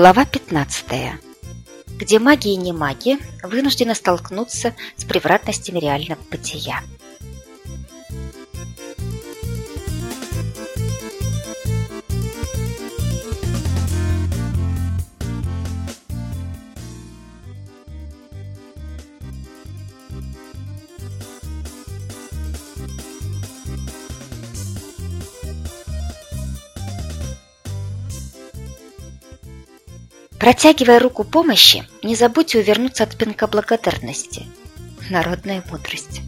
Глава 15. Где маги и не маги вынуждены столкнуться с превратностями реального бытия. Протягивая руку помощи, не забудьте увернуться от пинка благодарности. Народная мудрость.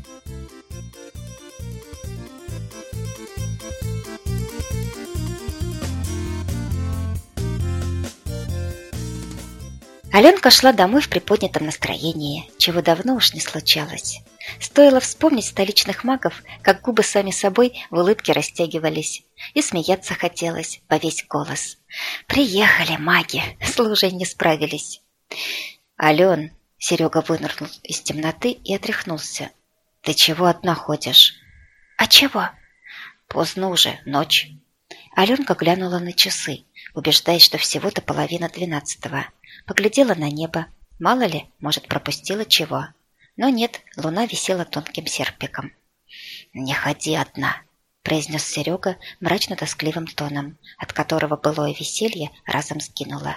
Аленка шла домой в приподнятом настроении, чего давно уж не случалось. Стоило вспомнить столичных магов, как губы сами собой в улыбке растягивались, и смеяться хотелось во весь голос. «Приехали маги, с не справились». «Ален!» — Серега вынырнул из темноты и отряхнулся. «Ты чего одна ходишь?» «А чего?» «Поздно уже, ночь». Аленка глянула на часы, убеждаясь, что всего-то половина двенадцатого. Поглядела на небо. Мало ли, может, пропустила чего. Но нет, луна висела тонким серпиком. «Не ходи одна», — произнес Серега мрачно-тоскливым тоном, от которого былое веселье разом скинуло.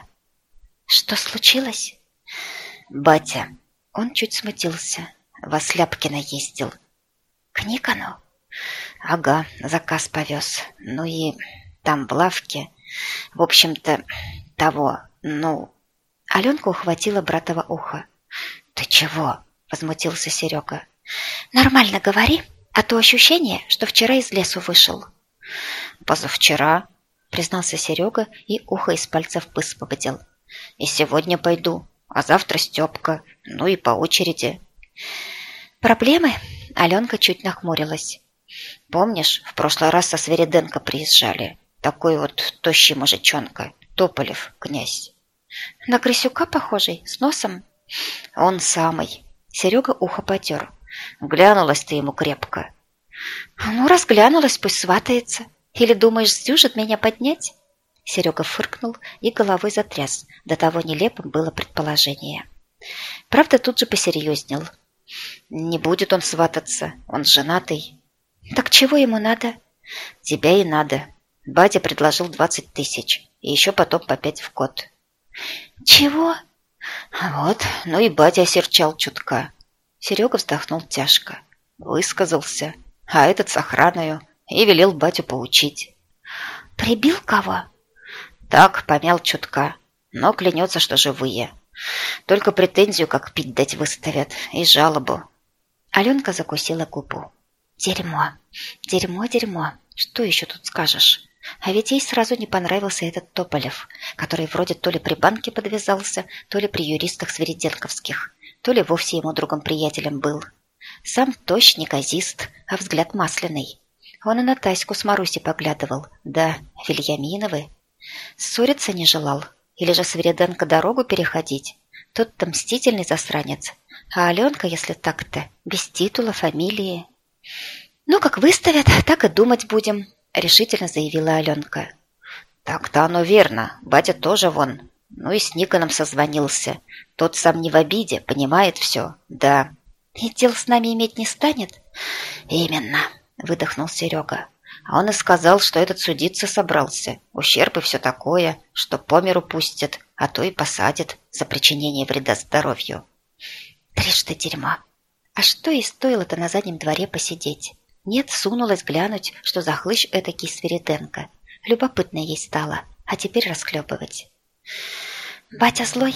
«Что случилось?» «Батя». Он чуть смутился. Вас Ляпкина ездил. «К Никону?» «Ага, заказ повез. Ну и там в лавке. В общем-то, того, ну...» Аленка ухватила братова ухо. «Ты чего?» возмутился Серега. «Нормально говори, а то ощущение, что вчера из лесу вышел». «Позавчера», — признался Серега и ухо из пальцев высвободил. «И сегодня пойду, а завтра Степка, ну и по очереди». «Проблемы?» — Аленка чуть нахмурилась. «Помнишь, в прошлый раз со Свериденко приезжали? Такой вот тощий мужичонка, Тополев, князь». «На Крысюка похожий, с носом?» «Он самый. Серега ухо потер. Глянулась ты ему крепко. Ну, разглянулась, пусть сватается. Или думаешь, сдюжит меня поднять? Серега фыркнул и головой затряс. До того нелепым было предположение. Правда, тут же посерьезнел. Не будет он свататься, он женатый. Так чего ему надо? Тебя и надо. Батя предложил двадцать тысяч, и еще потом по пять в год. Чего? Вот, ну и батя осерчал чутка. Серега вздохнул тяжко. Высказался, а этот с охраною, и велел батю поучить. «Прибил кого?» Так, помял чутка, но клянется, что живые. Только претензию, как пить дать выставят, и жалобу. Аленка закусила губу. «Дерьмо, дерьмо, дерьмо. Что еще тут скажешь?» А ведь ей сразу не понравился этот Тополев, который вроде то ли при банке подвязался, то ли при юристах Свериденковских, то ли вовсе ему другом-приятелем был. Сам тощ неказист, а взгляд масляный. Он и на Таську с Маруси поглядывал, да, Вильяминовы. Ссориться не желал, или же Свериденко дорогу переходить. Тот-то мстительный засранец, а Аленка, если так-то, без титула, фамилии. Ну, как выставят, так и думать будем, — решительно заявила Аленка. «Так-то оно верно. Батя тоже вон. Ну и с Никоном созвонился. Тот сам не в обиде, понимает все. Да». «И дел с нами иметь не станет?» «Именно», — выдохнул Серега. А он и сказал, что этот судиться собрался. Ущерб и все такое, что по миру пустят, а то и посадят за причинение вреда здоровью. Трижды дерьмо. А что и стоило-то на заднем дворе посидеть? Нет, сунулась глянуть, что за хлыщ этакий Свириденко. Любопытно ей стало, а теперь расхлебывать. «Батя злой?»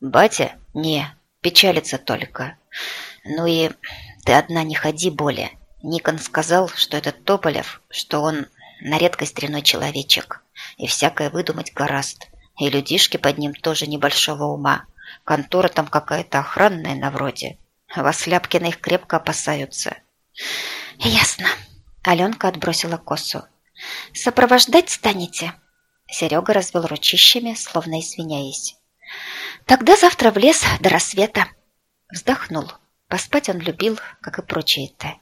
«Батя? Не, печалится только. Ну и ты одна не ходи более. Никон сказал, что этот Тополев, что он на редкость дряной человечек, и всякое выдумать гораст. И людишки под ним тоже небольшого ума. Контора там какая-то охранная на вроде. Вас Ляпкина их крепко опасаются. «Ясно». Аленка отбросила косу. «Сопровождать станете?» Серега развел ручищами, словно извиняясь. «Тогда завтра в лес до рассвета». Вздохнул. Поспать он любил, как и прочие-то.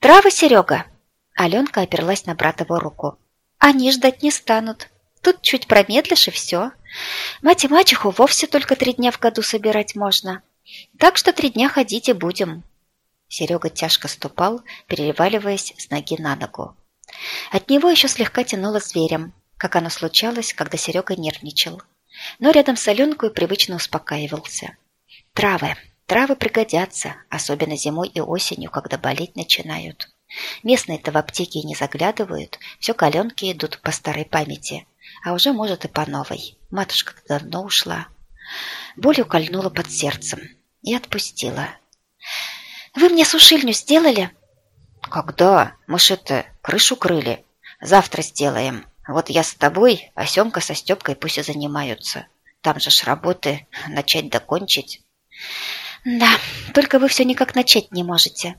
«Травы, Серега!» Аленка оперлась на братову руку. «Они ждать не станут. Тут чуть промедлишь, и все. Мать и мачеху вовсе только три дня в году собирать можно. Так что три дня ходить и будем. Серега тяжко ступал, переваливаясь с ноги на ногу. От него еще слегка тянуло зверем, как оно случалось, когда Серега нервничал. Но рядом с Аленкой привычно успокаивался. Травы. Травы пригодятся, особенно зимой и осенью, когда болеть начинают. Местные-то в аптеке не заглядывают, все каленки идут по старой памяти, а уже, может, и по новой. Матушка давно ушла. Боль укольнула под сердцем и отпустила. «Вы мне сушильню сделали?» «Когда? Мы ж это, крышу крыли. Завтра сделаем. Вот я с тобой, а Семка со Степкой пусть и занимаются. Там же ж работы, начать докончить». «Да, только вы все никак начать не можете».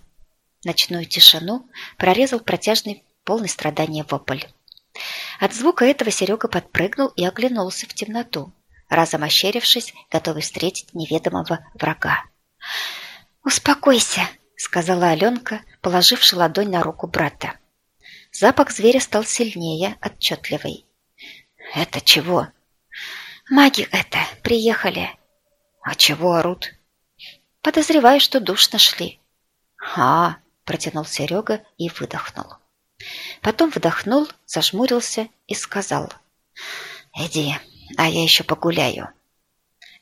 Ночную тишину прорезал протяжный, полный страдания вопль. От звука этого Серега подпрыгнул и оглянулся в темноту, разом ощерившись, готовый встретить неведомого врага. «Успокойся», — сказала Аленка, положивши ладонь на руку брата. Запах зверя стал сильнее, отчетливый. «Это чего?» «Маги это, приехали». «А чего орут?» «Подозреваю, что душ нашли». «А, протянул Серега и выдохнул. Потом вдохнул, зажмурился и сказал. «Иди, а я еще погуляю».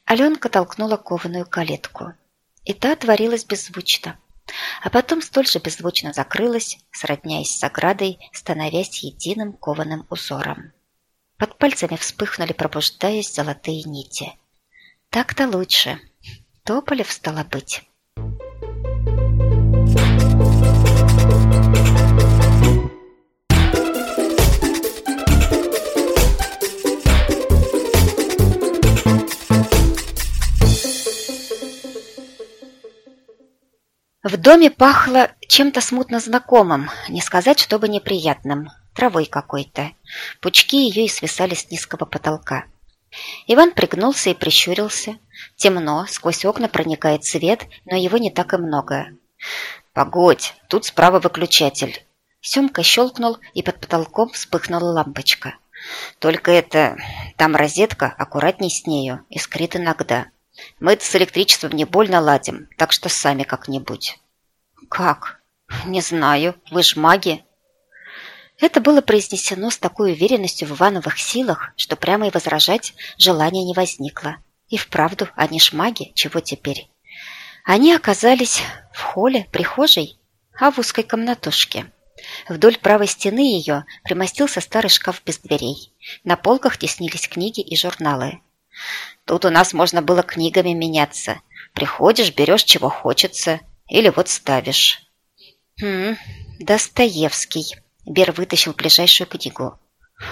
Аленка толкнула кованую калитку, и та отворилась беззвучно, а потом столь же беззвучно закрылась, сродняясь с оградой, становясь единым кованым узором. Под пальцами вспыхнули, пробуждаясь золотые нити. Так-то лучше. Тополев стало быть. В доме пахло чем-то смутно знакомым, не сказать, чтобы неприятным, травой какой-то. Пучки ее и свисали с низкого потолка. Иван пригнулся и прищурился. Темно, сквозь окна проникает свет, но его не так и много. «Погодь, тут справа выключатель». Семка щелкнул, и под потолком вспыхнула лампочка. «Только это... там розетка, аккуратней с нею, искрит иногда. Мы это с электричеством не больно ладим, так что сами как-нибудь». «Как?» «Не знаю. Вы ж маги». Это было произнесено с такой уверенностью в Ивановых силах, что прямо и возражать желания не возникло. И вправду, они ж маги, чего теперь? Они оказались в холле, прихожей, а в узкой комнатушке. Вдоль правой стены ее примостился старый шкаф без дверей. На полках теснились книги и журналы. Тут у нас можно было книгами меняться. Приходишь, берешь чего хочется, или вот ставишь. Хм, Достоевский. Бер вытащил ближайшую книгу.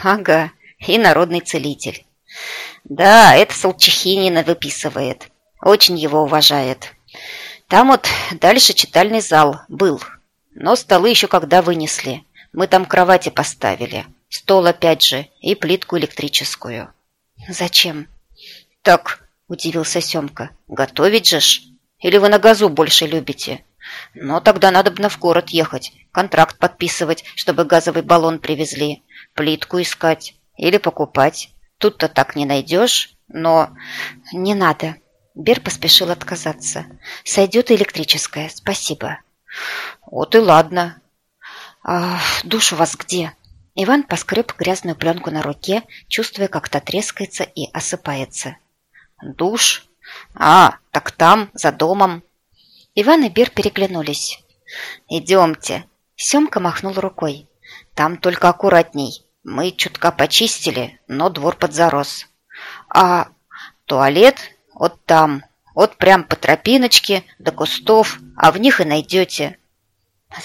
Ага, и народный целитель. Да, это Солчихинина выписывает. Очень его уважает. Там вот дальше читальный зал был. Но столы еще когда вынесли. Мы там кровати поставили. Стол опять же и плитку электрическую. Зачем? «Так», — удивился Семка, — «готовить же ж? Или вы на газу больше любите? Но тогда надо бы в город ехать, контракт подписывать, чтобы газовый баллон привезли, плитку искать или покупать. Тут-то так не найдешь, но...» «Не надо». Бер поспешил отказаться. «Сойдет электрическая, спасибо». «Вот и ладно». «А душ у вас где?» Иван поскреб грязную пленку на руке, чувствуя, как та трескается и осыпается. Душ? А, так там, за домом. Иван и Бер переглянулись. Идемте. Семка махнул рукой. Там только аккуратней. Мы чутка почистили, но двор подзарос. А туалет вот там, вот прям по тропиночке до кустов, а в них и найдете.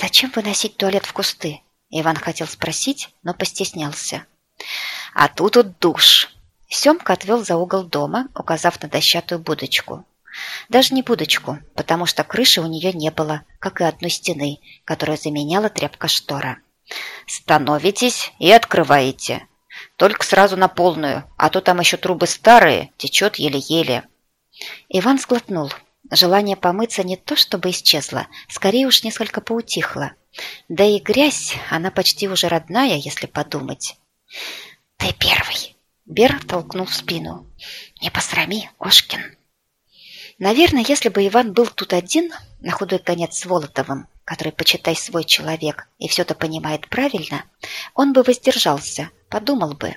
«Зачем выносить туалет в кусты?» Иван хотел спросить, но постеснялся. «А тут вот душ. Семка отвел за угол дома, указав на дощатую будочку. Даже не будочку, потому что крыши у нее не было, как и одной стены, которая заменяла тряпка штора. «Становитесь и открываете. Только сразу на полную, а то там еще трубы старые, течет еле-еле». Иван сглотнул. Желание помыться не то чтобы исчезло, скорее уж несколько поутихло. Да и грязь, она почти уже родная, если подумать. «Ты первый!» Бер толкнул в спину. «Не посрами, Ошкин!» Наверное, если бы Иван был тут один, на худой конец с Волотовым, который, почитай, свой человек и все-то понимает правильно, он бы воздержался, подумал бы.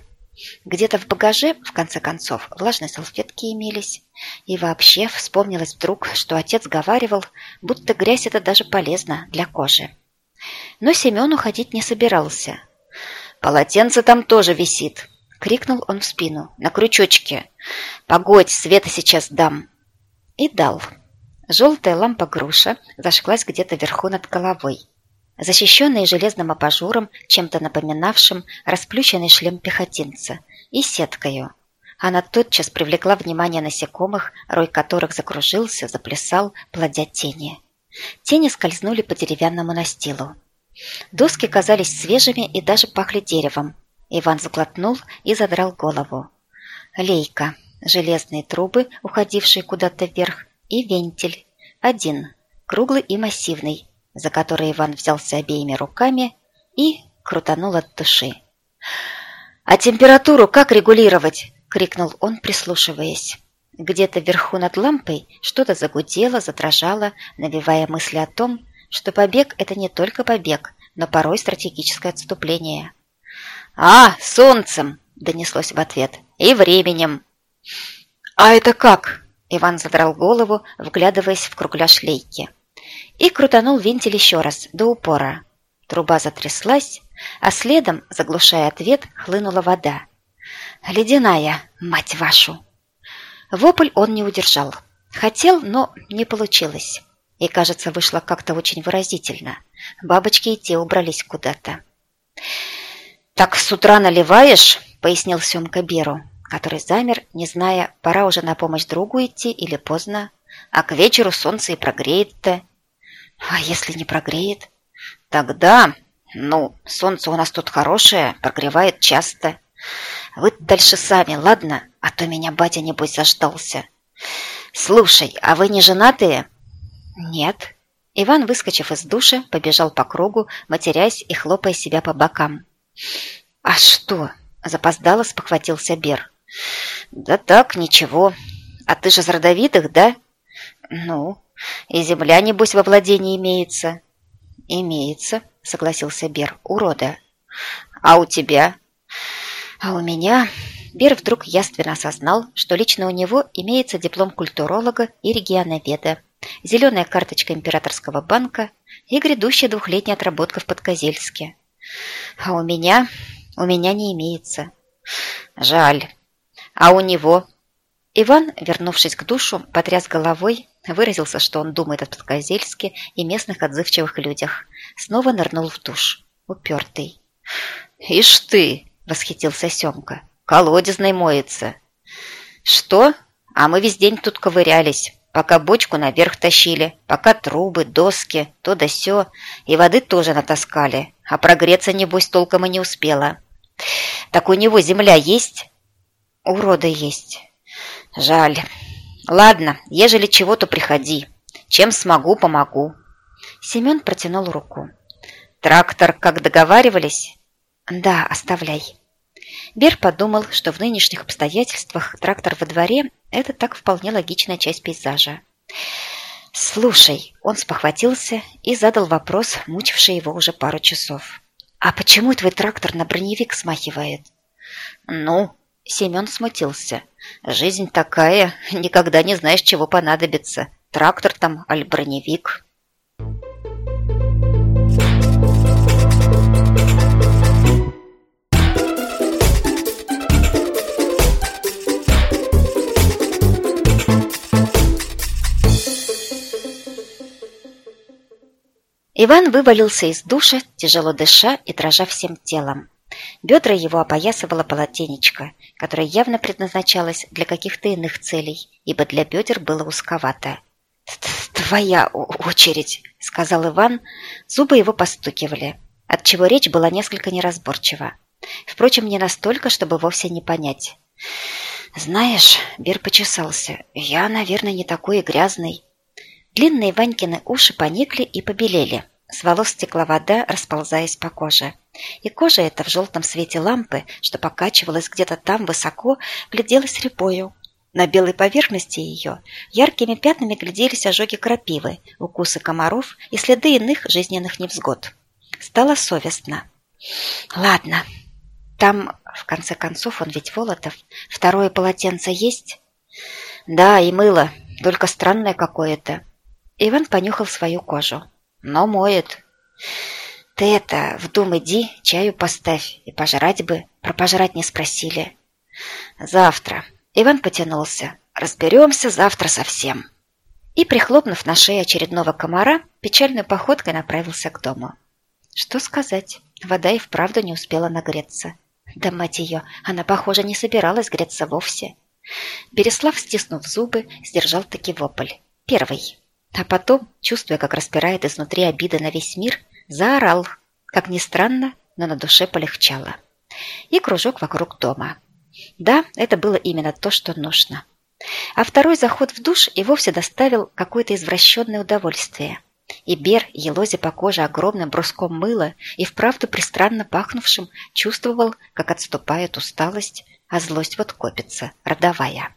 Где-то в багаже, в конце концов, влажные салфетки имелись. И вообще вспомнилось вдруг, что отец говаривал, будто грязь это даже полезно для кожи. Но Семен уходить не собирался. «Полотенце там тоже висит!» Крикнул он в спину. «На крючочке! Погодь, света сейчас дам!» И дал. Желтая лампа груша зажглась где-то вверху над головой. Защищенный железным абажуром, чем-то напоминавшим расплющенный шлем пехотинца, и сеткою. Она тотчас привлекла внимание насекомых, рой которых закружился, заплясал, плодя тени. Тени скользнули по деревянному настилу. Доски казались свежими и даже пахли деревом, Иван заглотнул и задрал голову. Лейка, железные трубы, уходившие куда-то вверх, и вентиль. Один, круглый и массивный, за который Иван взялся обеими руками и крутанул от души. «А температуру как регулировать?» — крикнул он, прислушиваясь. Где-то вверху над лампой что-то загудело, задрожало, навевая мысли о том, что побег — это не только побег, но порой стратегическое отступление. «А, солнцем!» — донеслось в ответ. «И временем!» «А это как?» — Иван задрал голову, вглядываясь в кругляш лейки. И крутанул вентиль еще раз, до упора. Труба затряслась, а следом, заглушая ответ, хлынула вода. «Ледяная, мать вашу!» Вопль он не удержал. Хотел, но не получилось. И, кажется, вышло как-то очень выразительно. Бабочки и те убрались куда-то. «Так с утра наливаешь?» — пояснил Семка Беру, который замер, не зная, пора уже на помощь другу идти или поздно. А к вечеру солнце и прогреет-то. А если не прогреет? Тогда, ну, солнце у нас тут хорошее, прогревает часто. Вы дальше сами, ладно? А то меня батя, небось, заждался. Слушай, а вы не женатые? Нет. Иван, выскочив из душа, побежал по кругу, матерясь и хлопая себя по бокам. «А что?» – запоздало спохватился Бер. «Да так, ничего. А ты же из родовитых, да?» «Ну, и земля, небось, во владении имеется». «Имеется», — согласился Бер, — «урода». «А у тебя?» «А у меня...» Бер вдруг яственно осознал, что лично у него имеется диплом культуролога и регионоведа, зеленая карточка императорского банка и грядущая двухлетняя отработка в Подкозельске. А у меня... у меня не имеется. Жаль. А у него... Иван, вернувшись к душу, потряс головой, выразился, что он думает о Подкозельске и местных отзывчивых людях. Снова нырнул в душ. Упертый. «Ишь ты!» — восхитился Семка. «Колодезный моется». «Что? А мы весь день тут ковырялись пока бочку наверх тащили, пока трубы, доски, то да сё, и воды тоже натаскали, а прогреться, небось, толком и не успела. Так у него земля есть? Урода есть. Жаль. Ладно, ежели чего, то приходи. Чем смогу, помогу. Семен протянул руку. Трактор, как договаривались? Да, оставляй. Бер подумал, что в нынешних обстоятельствах трактор во дворе – это так вполне логичная часть пейзажа. «Слушай», – он спохватился и задал вопрос, мучивший его уже пару часов. «А почему твой трактор на броневик смахивает?» «Ну», – Семен смутился. «Жизнь такая, никогда не знаешь, чего понадобится. Трактор там, аль броневик». Иван вывалился из душа, тяжело дыша и дрожа всем телом. Бедра его опоясывало полотенечко, которое явно предназначалось для каких-то иных целей, ибо для бедер было узковато. «Твоя очередь», — сказал Иван. Зубы его постукивали, отчего речь была несколько неразборчива. Впрочем, не настолько, чтобы вовсе не понять. «Знаешь», — Бер почесался, — «я, наверное, не такой грязный». Длинные Ванькины уши поникли и побелели. С волос стекла вода, расползаясь по коже. И кожа эта в желтом свете лампы, что покачивалась где-то там высоко, гляделась рябою. На белой поверхности ее яркими пятнами гляделись ожоги крапивы, укусы комаров и следы иных жизненных невзгод. Стало совестно. «Ладно, там, в конце концов, он ведь Волотов. Второе полотенце есть?» «Да, и мыло, только странное какое-то». Иван понюхал свою кожу. «Но моет». «Ты это, в дом иди, чаю поставь, и пожрать бы. Про пожрать не спросили». «Завтра». Иван потянулся. «Разберемся завтра совсем». И, прихлопнув на шее очередного комара, печальной походкой направился к дому. Что сказать? Вода и вправду не успела нагреться. Да мать ее, она, похоже, не собиралась греться вовсе. Береслав, стиснув зубы, сдержал таки вопль. Первый. А потом, чувствуя, как распирает изнутри обида на весь мир, заорал. Как ни странно, но на душе полегчало. И кружок вокруг дома. Да, это было именно то, что нужно. А второй заход в душ и вовсе доставил какое-то извращенное удовольствие. И Бер, елозя по коже огромным бруском мыла и вправду пристранно пахнувшим, чувствовал, как отступает усталость, а злость вот копится, родовая.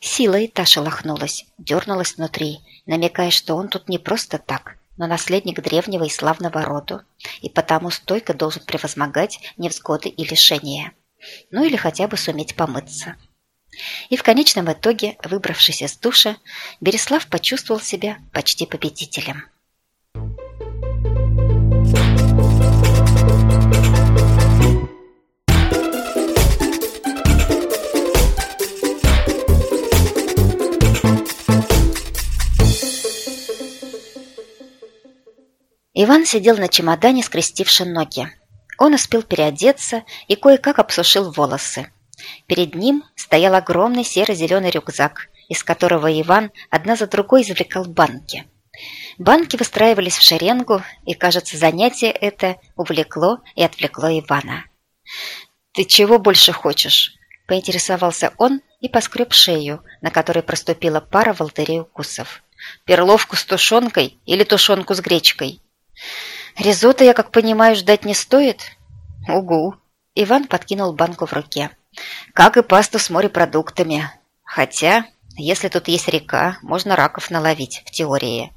Сила и та шелохнулась, дернулась внутри, намекая, что он тут не просто так, но наследник древнего и славного роду, и потому стойко должен превозмогать невзгоды и лишения. Ну или хотя бы суметь помыться. И в конечном итоге, выбравшись из душа, Береслав почувствовал себя почти победителем. Иван сидел на чемодане, скрестивши ноги. Он успел переодеться и кое-как обсушил волосы. Перед ним стоял огромный серо-зеленый рюкзак, из которого Иван одна за другой извлекал банки. Банки выстраивались в шеренгу, и, кажется, занятие это увлекло и отвлекло Ивана. «Ты чего больше хочешь?» – поинтересовался он и поскреб шею, на которой проступила пара волдырей укусов. «Перловку с тушенкой или тушенку с гречкой?» «Ризотто, я как понимаю, ждать не стоит?» «Угу!» Иван подкинул банку в руке. «Как и пасту с морепродуктами. Хотя, если тут есть река, можно раков наловить, в теории».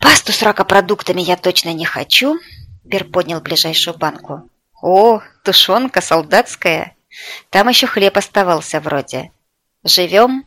«Пасту с ракопродуктами я точно не хочу», — Бер поднял ближайшую банку. «О, тушенка солдатская. Там еще хлеб оставался вроде. Живем?»